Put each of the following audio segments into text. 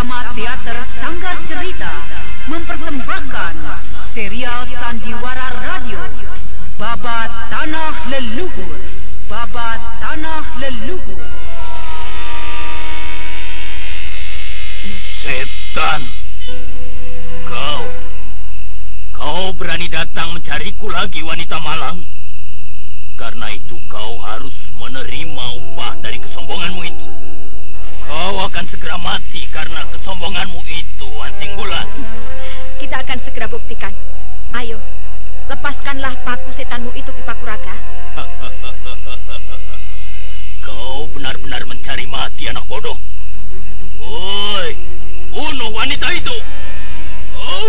Bersama Teater Sanggar Cerita mempersembahkan serial Sandiwara Radio Babat Tanah Leluhur. Babat Tanah Leluhur. Setan Kau Kau berani datang mencariku lagi wanita malang. Karena itu kau harus menerima upah dari kesombonganmu mati karena kesombonganmu itu, Anting Bulan. Kita akan segera buktikan. Ayo, lepaskanlah paku setanmu itu Ki Pakuraga. Kau benar-benar mencari mati anak bodoh. Woi, bunuh wanita itu. Oh.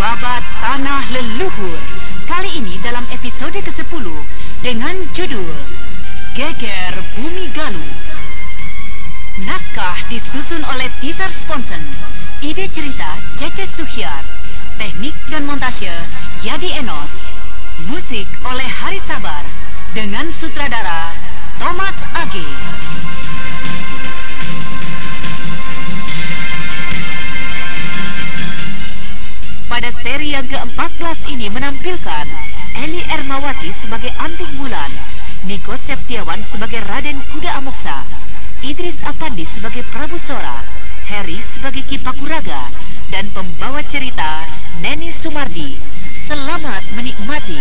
Babat Tanah Leluhur. Kali ini dalam episode ke-10 Dengan judul Geger Bumi Galuh. Naskah disusun oleh Tizar Sponsen. Ide cerita Cece Suhyar. Teknik dan montase Yadi Enos. Musik oleh Hari Sabar Dengan sutradara Thomas Age yang ke-14 ini menampilkan Eli Ermawati sebagai Anting Bulan, Niko Septiawan sebagai Raden Kuda Amoksa, Idris Apandi sebagai Prabu Sora, Harry sebagai Kipakuraga, dan pembawa cerita Neni Sumardi. Selamat menikmati.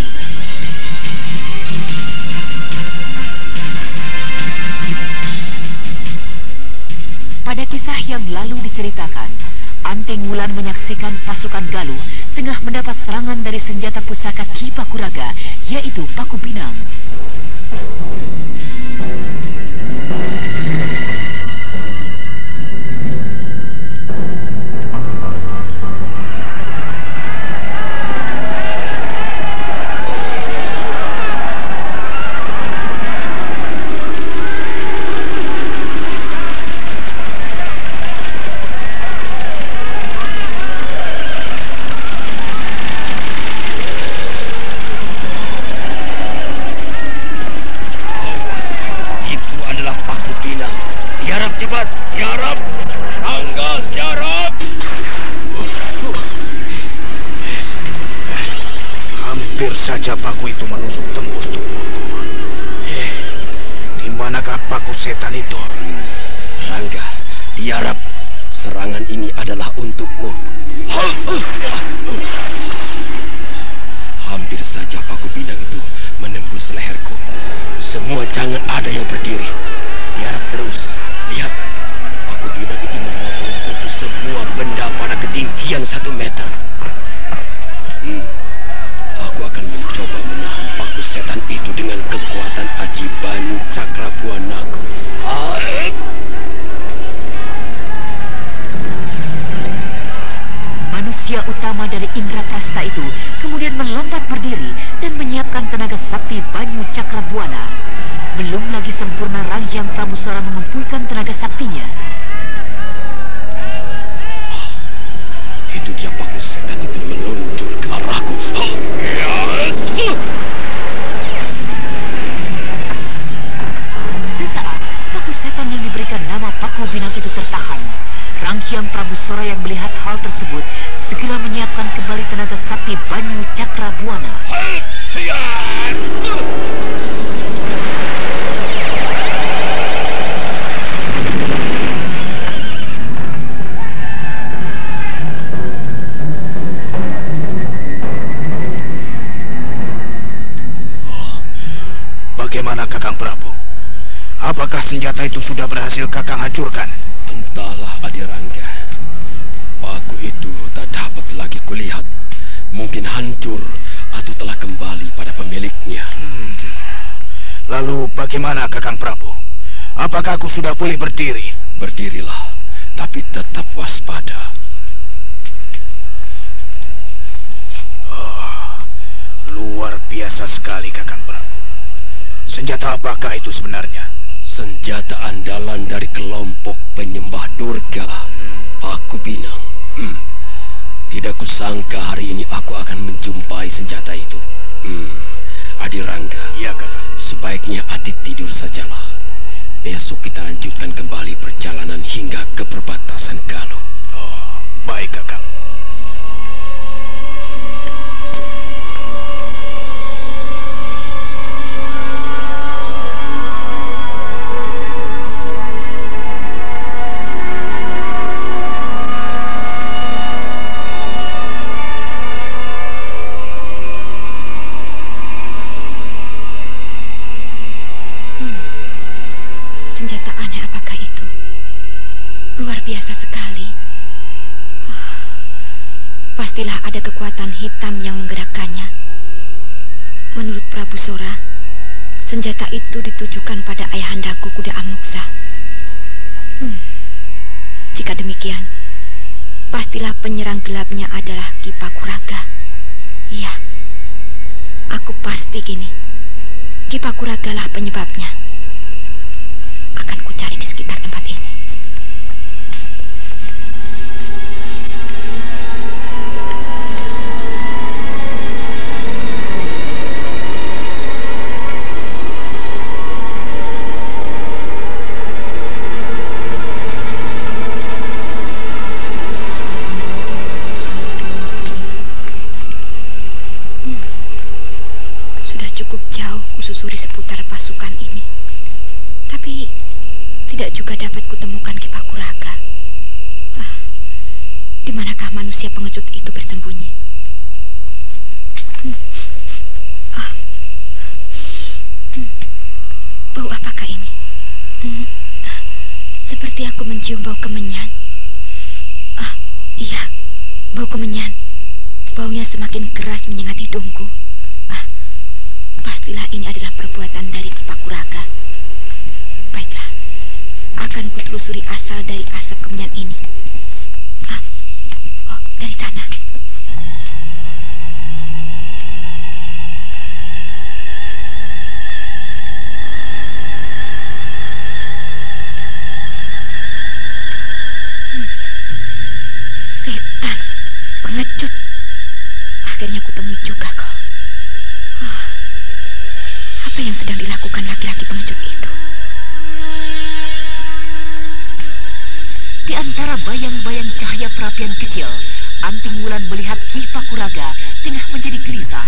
Pada kisah yang lalu diceritakan, Anting Wulan menyaksikan pasukan Galuh tengah mendapat serangan dari senjata pusaka Ki Pakuraga, yaitu Paku Pinang. Saja paku itu menusuk tembus tubuhku. Eh, di manakah paku setan itu? Rangga, tiarap. Serangan ini adalah untukmu. Hampir saja paku pinang itu menembus leherku. Semua jangan ada yang berdiri. Tiarap terus. Lihat, paku pinang itu memotong putus semua benda pada ketinggian satu meter. Hmm. Aku akan mencoba menahan paku setan itu dengan kekuatan Aji Banyu Cakrabuanaku. Manusia utama dari Indra Prasta itu kemudian melompat berdiri dan menyiapkan tenaga sakti Banyu Cakrabuana. Belum lagi sempurna Rangyang Prabu Sora mengumpulkan tenaga saktinya. Itu dia paku setan itu meluncur ke arahku. Hah! Ranghyang Prabu Sora yang melihat hal tersebut segera menyiapkan kembali tenaga sakti Banyu Cakrabuana. Bagaimana Kakang Prabu? Apakah senjata itu sudah berhasil Kakang hancurkan? Dapat lagi kulihat. Mungkin hancur atau telah kembali pada pemiliknya. Hmm. Lalu bagaimana Kakang Prabu? Apakah aku sudah boleh berdiri? Berdirilah, tapi tetap waspada. Oh, luar biasa sekali Kakang Prabu. Senjata apakah itu sebenarnya? Senjata andalan dari kelompok penyembah Durga, hmm. Aku Binang. Hmm. Tidak kusangka hari ini aku akan menjumpai senjata itu. Hmm. Adi Rangga. Iya, kakak. Sebaiknya Adit tidur sajalah. Besok kita lanjutkan kembali perjalanan hingga ke perbatasan itu ditujukan pada ayahandaku kuda Amoksa. Hmm. Jika demikian, pastilah penyerang gelapnya adalah Kipakuraga. Iya, aku pasti kini. Kipakuraga lah penyebabnya. Akan kucari di sekitar tempat ini. Manusia pengecut itu bersembunyi. Hmm. Ah. Hmm. Bau apakah ini? Hmm. Seperti aku mencium bau kemenyan. Ah, iya, bau kemenyan. Baunya semakin keras menyengat hidungku. Ah, pastilah ini adalah perbuatan dari Kipakuraga. Baiklah, akan kutelusuri asal dari asap kemenyan ini. Dari sana. Hmm. Setan, pengecut. Akhirnya kutemui juga kau. Ah, apa yang sedang dilakukan laki-laki pengecut itu? Di antara bayang-bayang cahaya perapian kecil, Anting Wulan melihat Ki Pakuraga tengah menjadi gelisah.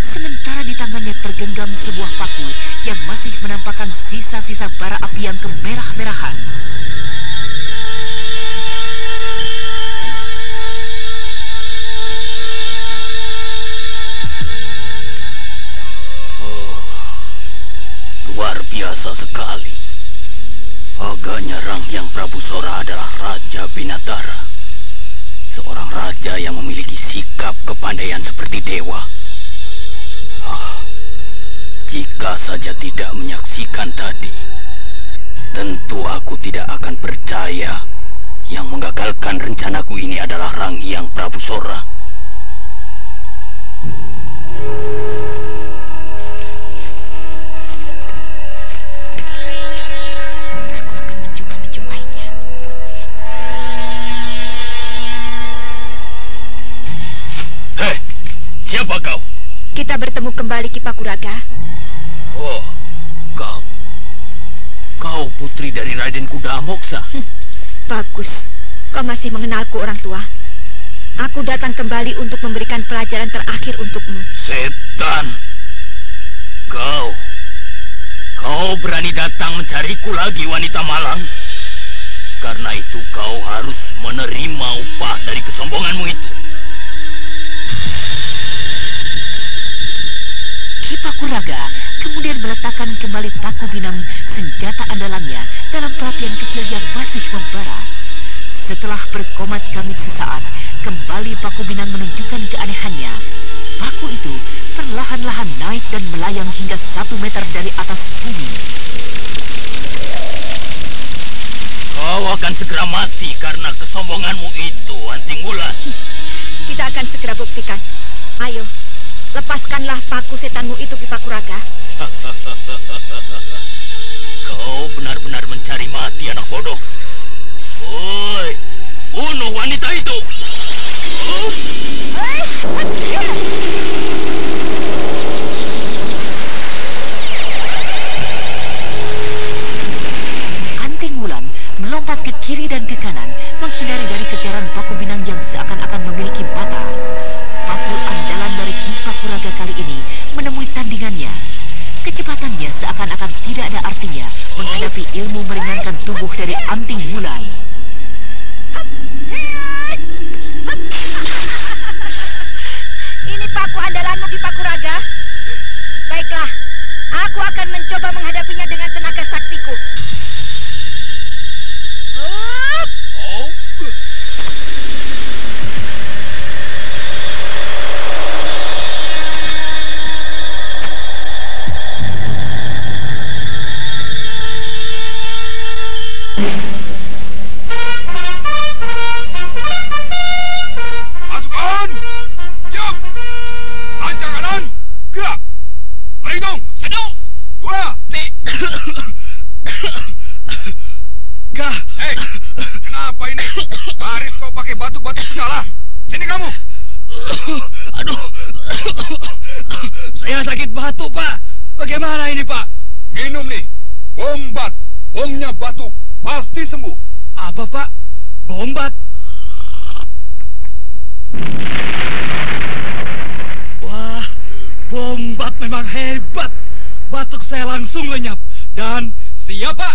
Sementara di tangannya tergenggam sebuah paku yang masih menampakkan sisa-sisa bara api yang kemerah-merahan. Oh, luar biasa sekali. Agaknya Rang yang Prabu Sora adalah Raja Binatara. Seorang raja yang memiliki sikap kepandaian seperti dewa. Ah, jika saja tidak menyaksikan tadi, tentu aku tidak akan percaya yang menggagalkan rencanaku ini adalah Ranghyang Prabu Sora. Siapa kau? Kita bertemu kembali Kipakuraga. Oh, kau? Kau putri dari Raden Kuda Amoksa? Hm, bagus. Kau masih mengenalku orang tua. Aku datang kembali untuk memberikan pelajaran terakhir untukmu. Setan! Kau... Kau berani datang mencariku lagi, wanita malang? Karena itu kau harus menerima upah dari kesombonganmu itu. Kipakuraga kemudian meletakkan kembali paku binang senjata andalannya dalam perapian kecil yang masih membara. Setelah berkomat kamit sesaat, kembali Paku Binang menunjukkan keanehannya. Paku itu perlahan-lahan naik dan melayang hingga satu meter dari atas bumi. Kau akan segera mati Kecepatannya seakan-akan tidak ada artinya menghadapi ilmu meringankan tubuh dari Anting Wulan. Ini paku andalanmu Ki Pakuraga. Baiklah, aku akan mencoba menghadapinya dengan tenaga saktiku. Oh. Segala? Sini kamu! aduh, saya sakit batuk pak. Bagaimana ini pak? Minum nih! Bombat! Bomnya batuk! Pasti sembuh! Apa pak? Bombat? Wah, bombat memang hebat. Batuk saya langsung lenyap. Dan siap pak.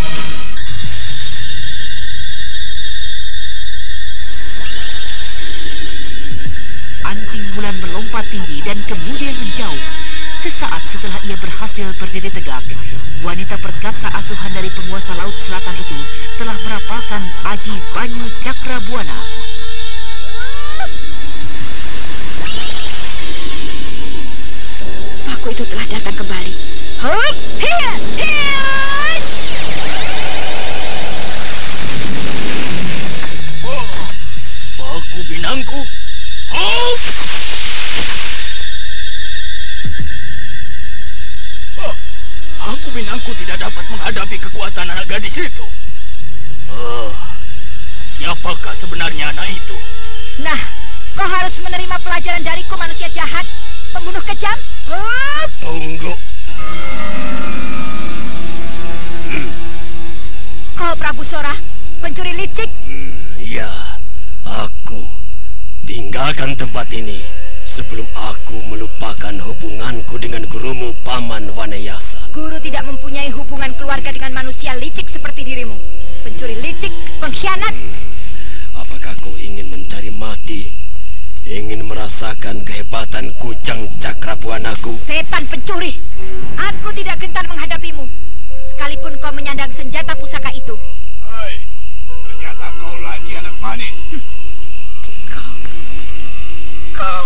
Anting Wulan melompat tinggi dan kemudian menjauh. Sesaat setelah ia berhasil berdiri tegak, wanita perkasa asuhan dari penguasa laut selatan itu telah merapalkan Aji Banyu Cakrabuana. Paku itu telah datang kembali. Hup! Hiya! Hiya! Aku binangku tidak dapat menghadapi kekuatan anak gadis itu. Oh, siapakah sebenarnya anak itu? Nah, kau harus menerima pelajaran dariku manusia jahat, pembunuh kejam. Tunggu. Kau Prabu Sora, pencuri licik. Hmm, ya, aku tinggalkan tempat ini sebelum aku melupakan hubunganku dengan gurumu Paman Wanayasa. Guru tidak mempunyai hubungan keluarga dengan manusia licik seperti dirimu. Pencuri licik, pengkhianat. Apakah kau ingin mencari mati? Ingin merasakan kehebatan kujang cakrabuanaku? Setan pencuri. Aku tidak gentar menghadapimu. Sekalipun kau menyandang senjata pusaka itu. Hai, ternyata kau lagi anak manis. Kau... Kau...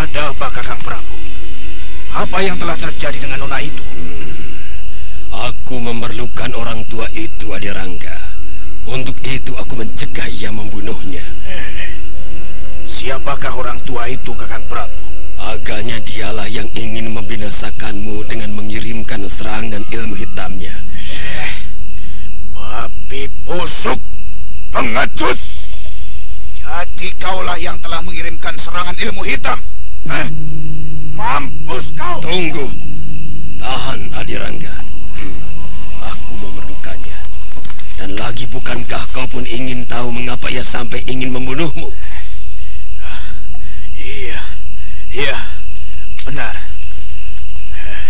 Ada apa Kakang Prabu? Apa yang telah terjadi dengan nona itu? Aku memerlukan orang tua itu, Adirangga. Untuk itu aku mencegah ia membunuhnya. Siapakah orang tua itu Kakang Prabu? Agaknya dialah yang ingin membinasakanmu dengan mengirimkan serangan ilmu hitamnya. Eh, babi busuk, pengecut. Jadi kaulah yang telah mengirimkan serangan ilmu hitam. Eh, mampus kau. Tunggu. Tahan, Adirangga. Hmm. melakukannya. Dan lagi bukankah kau pun ingin tahu mengapa ia sampai ingin membunuhmu? Iya, iya, benar. Eh,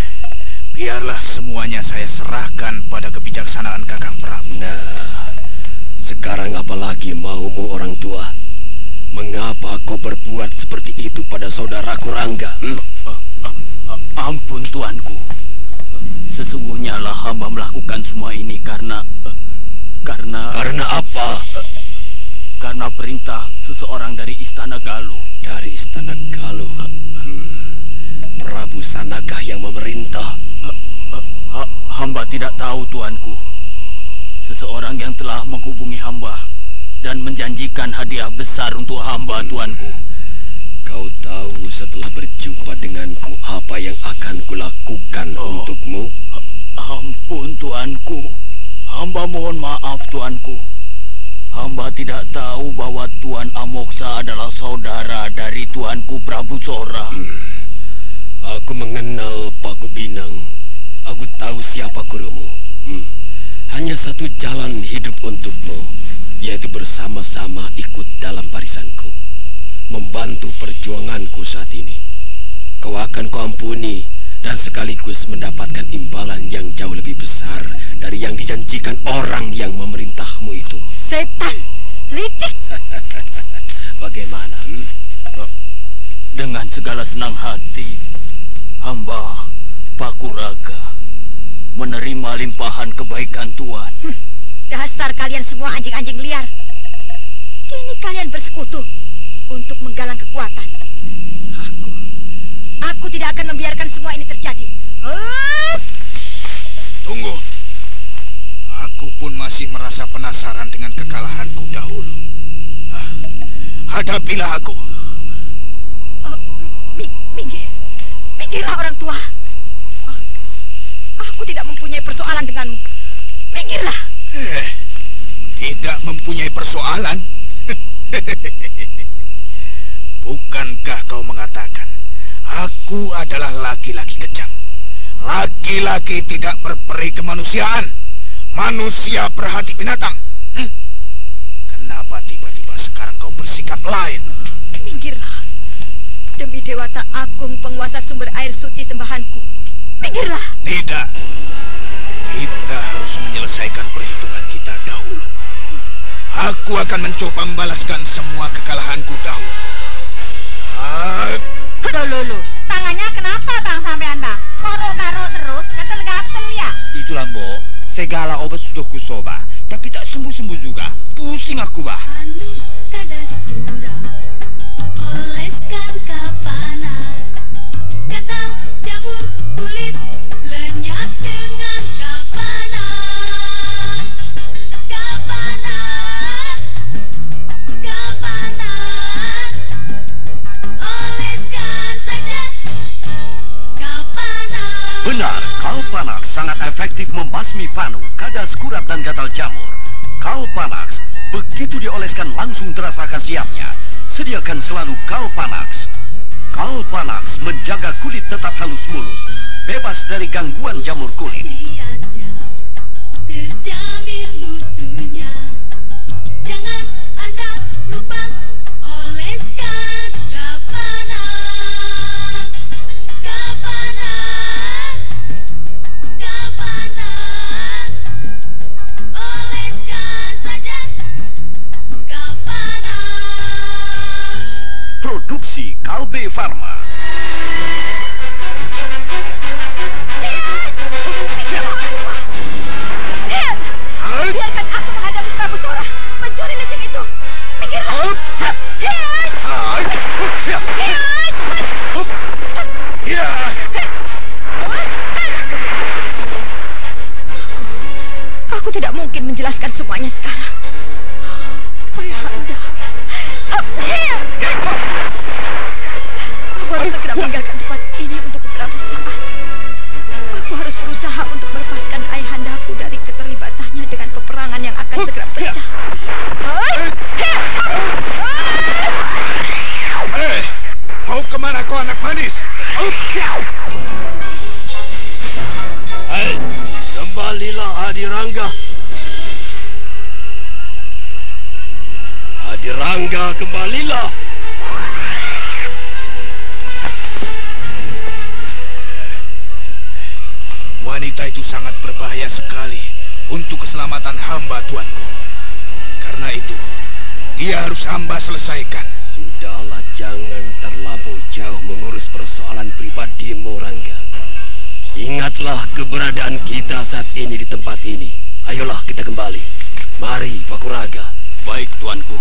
Biarlah semuanya saya serahkan pada kebijaksanaan Kakang Prabu. Nah, sekarang apalagi maumu orang tua? Mengapa kau berbuat seperti itu pada saudaraku Rangga? Hmm? Ampun tuanku. Sesungguhnya lah hamba melakukan semua ini karena karena Karena apa? karena perintah seseorang dari istana Galuh. Dari istana Galuh. Hmm. Prabu Sanakah yang memerintah? Ha- hamba tidak tahu tuanku. Seseorang yang telah menghubungi hamba dan menjanjikan hadiah besar untuk hamba tuanku. Kau tahu setelah berjumpa denganku apa yang akan kulakukan Oh. untukmu? Ampun tuanku. Hamba mohon maaf tuanku. Hamba tidak tahu bahwa Tuan Amoksa adalah saudara dari tuanku Prabu Sora. Aku mengenal Paku Binang. Aku tahu siapa gurumu. Hmm. Hanya satu jalan hidup untukmu, yaitu bersama-sama ikut dalam barisanku. Membantu perjuanganku saat ini. Kau akan kuampuni dan sekaligus mendapatkan imbalan yang jauh lebih besar dari yang dijanjikan orang yang memerintahmu itu. Setan! Licik! Bagaimana? hmm? Dengan segala senang hati, hamba Pakuraga menerima limpahan kebaikan Tuan. Dasar kalian semua anjing-anjing liar. Kini kalian bersekutu untuk menggalang kekuatan. Aku, aku tidak akan membiarkan semua ini terjadi. Hup! Tunggu. Aku pun masih merasa penasaran dengan kekalahanku dahulu. Ah, hadapilah aku. Oh, mi minggir, minggirlah orang tua. Aku, aku tidak mempunyai persoalan denganmu. Minggirlah. Eh, tidak mempunyai persoalan. Bukankah kau mengatakan aku adalah laki-laki kejam? Laki-laki tidak berperi kemanusiaan. Manusia berhati binatang. Hmm? Kenapa tiba-tiba sekarang kau bersikap lain? Minggirlah. Demi Dewata Agung penguasa sumber air suci sembahanku. Minggirlah. Tidak. Harus menyelesaikan perhitungan kita dahulu. Aku akan mencoba membalaskan semua kekalahanku dahulu. Ah, Loh, loh, loh. Tangannya kenapa bang sampean bang? Koro-karo terus, gatel-gatel ya? Itulah mbok, segala obat sudah kusoba, tapi tak sembuh-sembuh juga. Pusing aku bah. Anu Kalpanax sangat efektif membasmi panu, kadas kurap dan gatal jamur. Kalpanax, begitu dioleskan langsung terasa khasiatnya. Sediakan selalu Kalpanax. Kalpanax menjaga kulit tetap halus mulus, bebas dari gangguan jamur kulit. jangan anda lupa oleskan kapanas Produksi Kalbe Farma. Hadirangga. Hadirangga kembalilah. Wanita itu sangat berbahaya sekali untuk keselamatan hamba tuanku. Karena itu, dia harus hamba selesaikan. Sudahlah, jangan terlampau jauh mengurus persoalan pribadimu, Rangga. Ingatlah keberadaan kita saat ini di tempat ini. Ayolah kita kembali. Mari, Pakuraga. Baik, tuanku.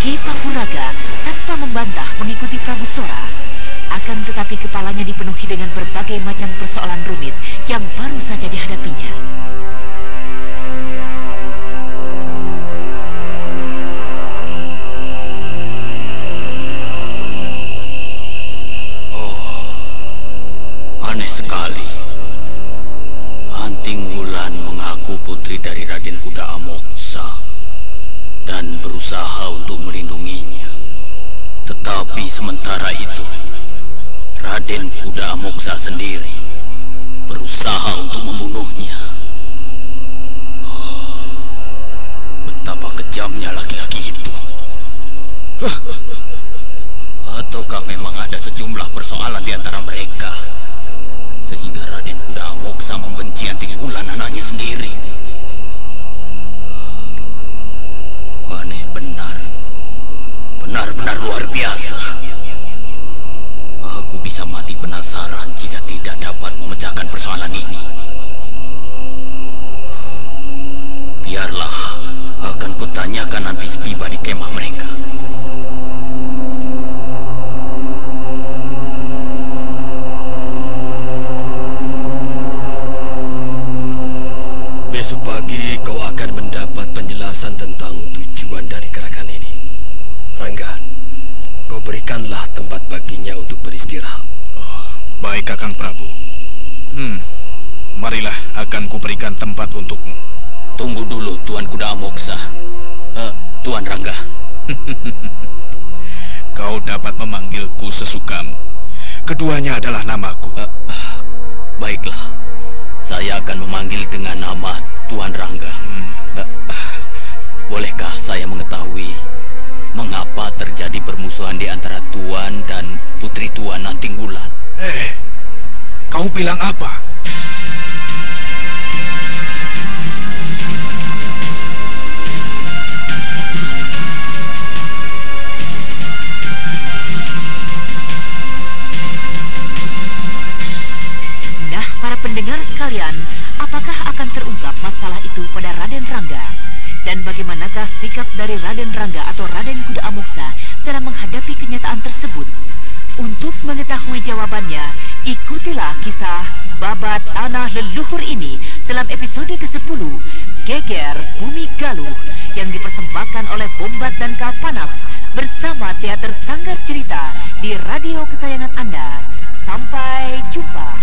Ki Papuraga tanpa membantah mengikuti Prabu Sora. Akan tetapi kepalanya dipenuhi dengan berbagai macam persoalan rumit yang baru saja dihadapinya. Raden Kuda Amoksa sendiri berusaha untuk membunuhnya. Kejamnya laki-laki itu. Ataukah memang ada sejumlah persoalan di antara mereka? Sehingga Raden Kuda Amoksa membenci Anting Wulan anaknya sendiri. Aneh benar. Benar-benar luar biasa. Aku bisa mati penasaran jika tidak dapat memecahkan persoalan ini. Biarlah, akan kutanyakan nanti setiba di kemah mereka. Besok pagi kau akan mendapat penjelasan tentang tujuan dari gerakan ini. Rangga, kau berikanlah tempat baginya untuk beristirahat. Baik, Kakang Prabu. Hmm, marilah akan kuberikan tempat untukmu. Tunggu dulu, Tuan Kuda Amoksa. Eh, Tuan Rangga. Kau dapat memanggilku sesukamu. Keduanya adalah namaku. Eh, baiklah, saya akan memanggil dengan nama Tuan Rangga. Eh, bolehkah saya mengetahui mengapa terjadi permusuhan di antara Tuan dan Putri Tuan Nanting Wulan? Eh, kau bilang apa? Nah, para pendengar sekalian, apakah akan terungkap masalah itu pada Raden Rangga? Dan bagaimanakah sikap dari Raden Rangga atau Raden Kuda Amoksa dalam menghadapi kenyataan tersebut? Untuk mengetahui jawabannya, ikutilah kisah Babat Tanah Leluhur ini dalam episode ke-10, Geger Bumi Galuh, yang dipersembahkan oleh Bombat dan Kalpanax bersama Teater Sanggar Cerita di radio kesayangan Anda. Sampai jumpa.